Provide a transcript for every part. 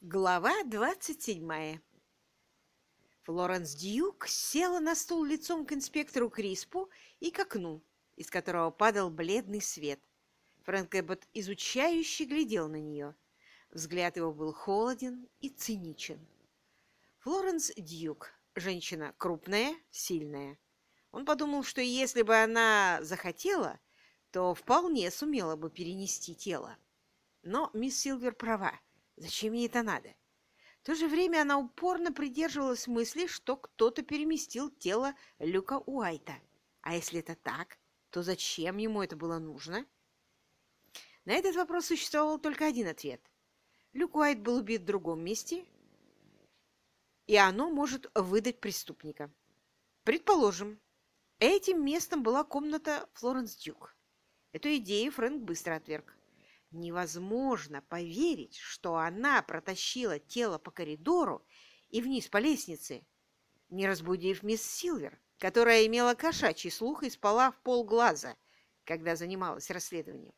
Глава двадцать седьмая. Флоренс Дьюк села на стул лицом к инспектору Криспу и к окну, из которого падал бледный свет. Фрэнк Эббот изучающе глядел на нее. Взгляд его был холоден и циничен. Флоренс Дьюк, женщина крупная, сильная. Он подумал, что если бы она захотела, то вполне сумела бы перенести тело. Но мисс Силвер права. Зачем ей это надо? В то же время она упорно придерживалась мысли, что кто-то переместил тело Люка Уайта. А если это так, то зачем ему это было нужно? На этот вопрос существовал только один ответ. Люк Уайт был убит в другом месте, и оно может выдать преступника. Предположим, этим местом была комната Флоренс Дюк. Эту идею Фрэнк быстро отверг. Невозможно поверить, что она протащила тело по коридору и вниз по лестнице, не разбудив мисс Силвер, которая имела кошачий слух и спала в полглаза, когда занималась расследованием.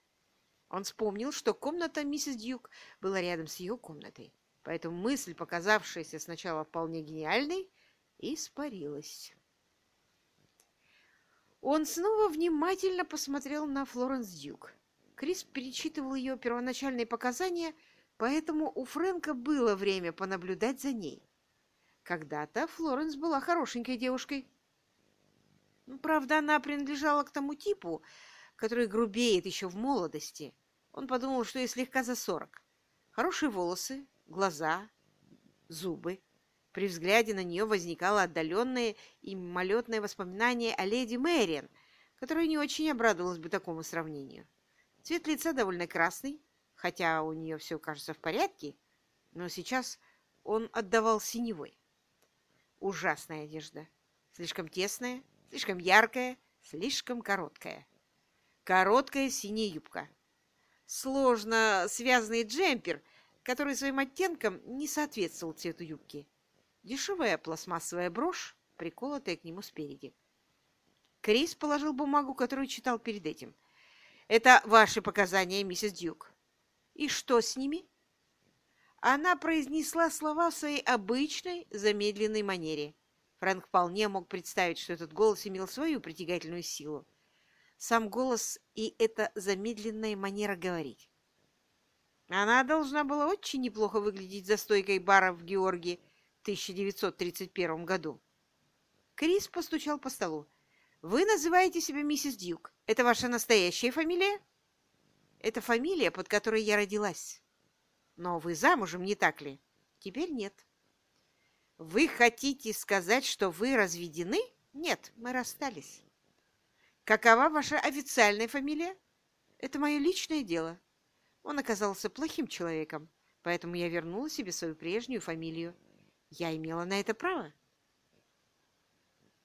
Он вспомнил, что комната миссис Дьюк была рядом с ее комнатой, поэтому мысль, показавшаяся сначала вполне гениальной, испарилась. Он снова внимательно посмотрел на Флоренс Дьюк. Крис перечитывал ее первоначальные показания, поэтому у Фрэнка было время понаблюдать за ней. Когда-то Флоренс была хорошенькой девушкой. Ну, правда, она принадлежала к тому типу, который грубеет еще в молодости. Он подумал, что ей слегка за сорок. Хорошие волосы, глаза, зубы. При взгляде на нее возникало отдаленное и мимолетное воспоминание о леди Мэриан, которая не очень обрадовалась бы такому сравнению. Цвет лица довольно красный, хотя у нее все кажется в порядке, но сейчас он отдавал синевой. Ужасная одежда. Слишком тесная, слишком яркая, слишком короткая. Короткая синяя юбка. Сложно связанный джемпер, который своим оттенком не соответствовал цвету юбки. Дешевая пластмассовая брошь, приколотая к нему спереди. Крис положил бумагу, которую читал перед этим – это ваши показания, миссис Дюк. И что с ними? Она произнесла слова в своей обычной замедленной манере. Фрэнк вполне мог представить, что этот голос имел свою притягательную силу. Сам голос и эта замедленная манера говорить. Она должна была очень неплохо выглядеть за стойкой бара в Георгии в 1931 году. Крис постучал по столу. Вы называете себя миссис Дьюк. Это ваша настоящая фамилия? Это фамилия, под которой я родилась. Но вы замужем, не так ли? Теперь нет. Вы хотите сказать, что вы разведены? Нет, мы расстались. Какова ваша официальная фамилия? Это мое личное дело. Он оказался плохим человеком, поэтому я вернула себе свою прежнюю фамилию. Я имела на это право.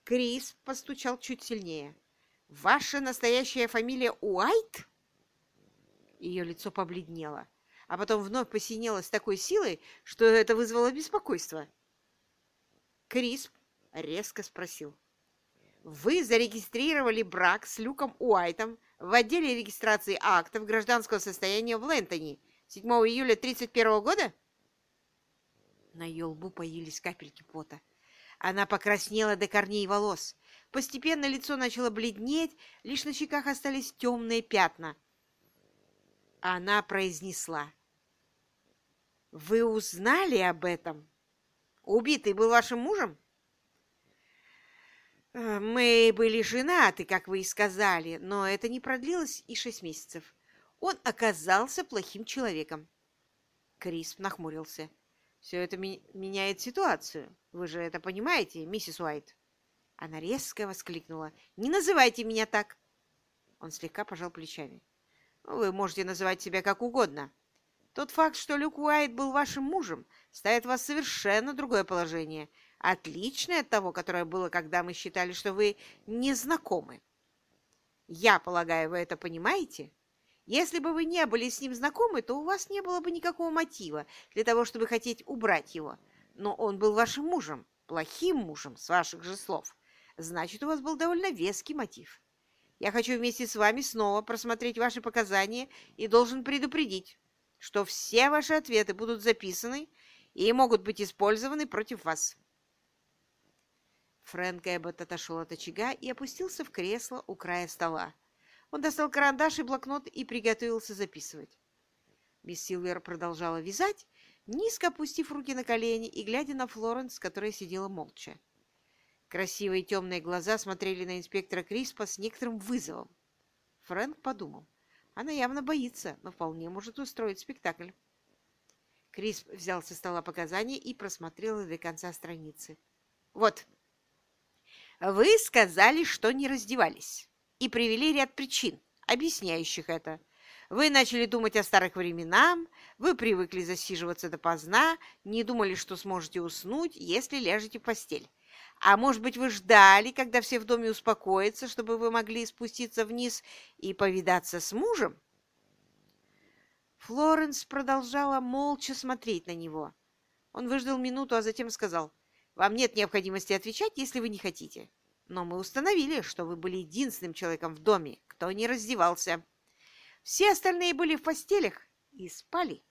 Крис постучал чуть сильнее. «Ваша настоящая фамилия Уайт?» Ее лицо побледнело, а потом вновь посинело с такой силой, что это вызвало беспокойство. Крис резко спросил. «Вы зарегистрировали брак с Люком Уайтом в отделе регистрации актов гражданского состояния в Лэнтоне 7 июля 1931 года?» На ее лбу появились капельки пота. Она покраснела до корней волос. Постепенно лицо начало бледнеть, лишь на щеках остались темные пятна. Она произнесла. «Вы узнали об этом? Убитый был вашим мужем?» «Мы были женаты, как вы и сказали, но это не продлилось и шесть месяцев. Он оказался плохим человеком». Крисп нахмурился. Все это меняет ситуацию. Вы же это понимаете, миссис Уайт?» Она резко воскликнула. «Не называйте меня так!» Он слегка пожал плечами. «Вы можете называть себя как угодно. Тот факт, что Люк Уайт был вашим мужем, ставит вас в совершенно другое положение, отличное от того, которое было, когда мы считали, что вы не знакомы. Я полагаю, вы это понимаете?» Если бы вы не были с ним знакомы, то у вас не было бы никакого мотива для того, чтобы хотеть убрать его. Но он был вашим мужем, плохим мужем, с ваших же слов. Значит, у вас был довольно веский мотив. Я хочу вместе с вами снова просмотреть ваши показания и должен предупредить, что все ваши ответы будут записаны и могут быть использованы против вас. Фрэнк Эббот отошел от очага и опустился в кресло у края стола. Он достал карандаш и блокнот и приготовился записывать. Мисс Силвер продолжала вязать, низко опустив руки на колени и глядя на Флоренс, которая сидела молча. Красивые темные глаза смотрели на инспектора Криспа с некоторым вызовом. Фрэнк подумал. Она явно боится, но вполне может устроить спектакль. Крисп взял со стола показания и просмотрел их до конца страницы. «Вот, вы сказали, что не раздевались, и привели ряд причин, объясняющих это. Вы начали думать о старых временах, вы привыкли засиживаться допоздна, не думали, что сможете уснуть, если ляжете в постель. А может быть, вы ждали, когда все в доме успокоятся, чтобы вы могли спуститься вниз и повидаться с мужем? Флоренс продолжала молча смотреть на него. Он выждал минуту, а затем сказал, «Вам нет необходимости отвечать, если вы не хотите. Но мы установили, что вы были единственным человеком в доме, кто не раздевался. Все остальные были в постелях и спали.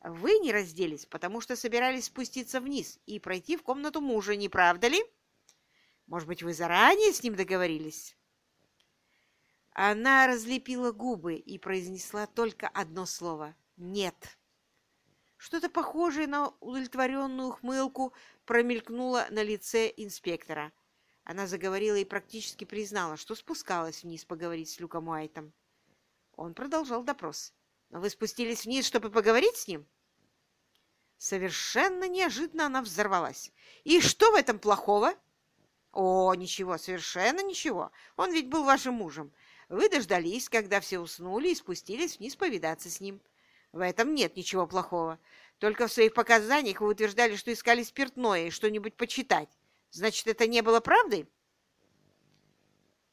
Вы не разделись, потому что собирались спуститься вниз и пройти в комнату мужа, не правда ли? Может быть, вы заранее с ним договорились?» Она разлепила губы и произнесла только одно слово «нет». Что-то похожее на удовлетворенную ухмылку промелькнуло на лице инспектора. Она заговорила и практически признала, что спускалась вниз поговорить с Люком Уайтом. Он продолжал допрос. «Но вы спустились вниз, чтобы поговорить с ним?» Совершенно неожиданно она взорвалась. «И что в этом плохого?» «О, ничего, совершенно ничего. Он ведь был вашим мужем. Вы дождались, когда все уснули и спустились вниз повидаться с ним. В этом нет ничего плохого. Только в своих показаниях вы утверждали, что искали спиртное и что-нибудь почитать. Значит, это не было правдой?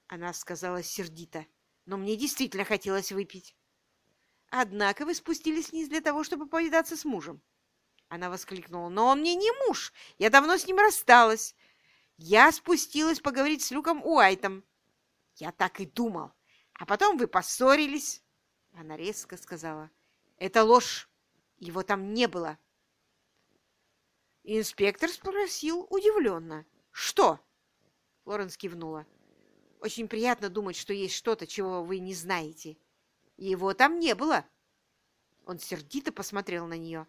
Она сказала сердито. Но мне действительно хотелось выпить. Однако вы спустились вниз для того, чтобы повидаться с мужем. Она воскликнула. Но он мне не муж. Я давно с ним рассталась. Я спустилась поговорить с Люком Уайтом. Я так и думал. А потом вы поссорились. Она резко сказала. Это ложь. Его там не было. Инспектор спросил удивленно. Что? Флоренс кивнула. Очень приятно думать, что есть что-то, чего вы не знаете. Его там не было. Он сердито посмотрел на нее.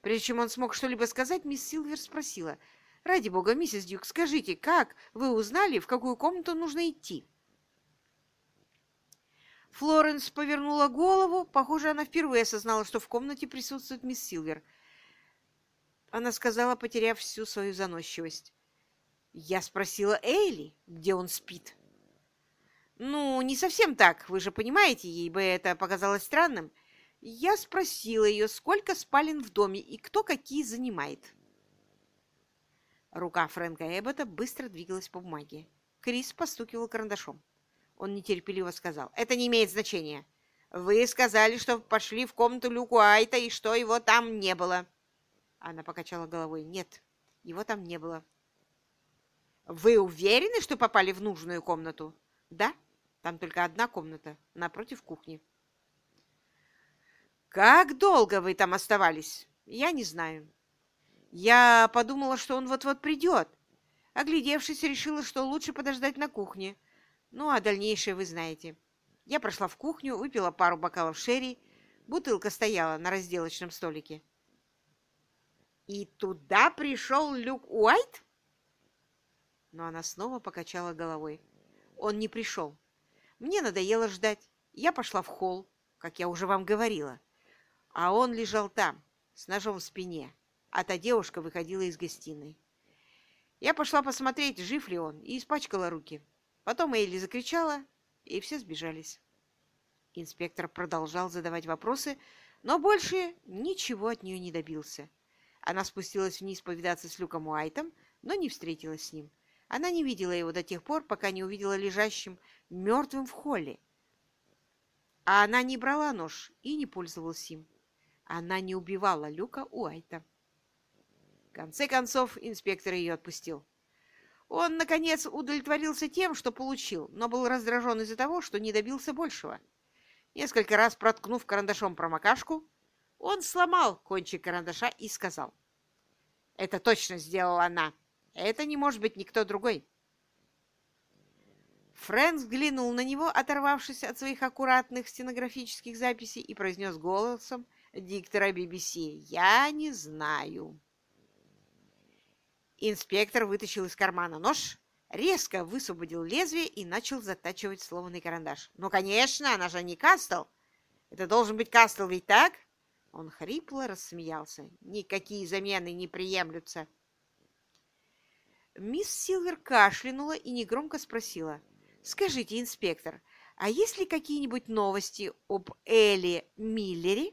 Прежде чем он смог что-либо сказать, мисс Силвер спросила. «Ради бога, миссис Дюк, скажите, как вы узнали, в какую комнату нужно идти?» Флоренс повернула голову. Похоже, она впервые осознала, что в комнате присутствует мисс Силвер. Она сказала, потеряв всю свою заносчивость. «Я спросила Эйли, где он спит». «Ну, не совсем так, вы же понимаете, ей бы это показалось странным. Я спросила ее, сколько спален в доме и кто какие занимает». Рука Фрэнка Эббота быстро двигалась по бумаге. Крис постукивал карандашом. Он нетерпеливо сказал. «Это не имеет значения. Вы сказали, что пошли в комнату Люку Айта и что его там не было». Она покачала головой. «Нет, его там не было». «Вы уверены, что попали в нужную комнату?» «Да, там только одна комната, напротив кухни». «Как долго вы там оставались?» «Я не знаю. Я подумала, что он вот-вот придет. Оглядевшись, решила, что лучше подождать на кухне. Ну, а дальнейшее вы знаете. Я прошла в кухню, выпила пару бокалов шерри. Бутылка стояла на разделочном столике. «И туда пришел Люк Уайт?» Но она снова покачала головой. «Он не пришел. Мне надоело ждать. Я пошла в холл, как я уже вам говорила. А он лежал там, с ножом в спине, а та девушка выходила из гостиной. Я пошла посмотреть, жив ли он, и испачкала руки. Потом Эйли закричала, и все сбежались. Инспектор продолжал задавать вопросы, но больше ничего от нее не добился. Она спустилась вниз повидаться с Люком Уайтом, но не встретилась с ним. Она не видела его до тех пор, пока не увидела лежащим мертвым в холле. А она не брала нож и не пользовалась им. Она не убивала Люка Уайта. В конце концов, инспектор ее отпустил. Он, наконец, удовлетворился тем, что получил, но был раздражен из-за того, что не добился большего. Несколько раз проткнув карандашом промокашку, Он сломал кончик карандаша и сказал. «Это точно сделала она. Это не может быть никто другой». Фрэнк взглянул на него, оторвавшись от своих аккуратных стенографических записей, и произнес голосом диктора BBC «Я не знаю». Инспектор вытащил из кармана нож, резко высвободил лезвие и начал затачивать сломанный карандаш. «Ну, конечно, она же не Кастл. Это должен быть Кастл, ведь так?» Он хрипло рассмеялся. «Никакие замены не приемлются». Мисс Силвер кашлянула и негромко спросила. «Скажите, инспектор, а есть ли какие-нибудь новости об Элли Миллере?»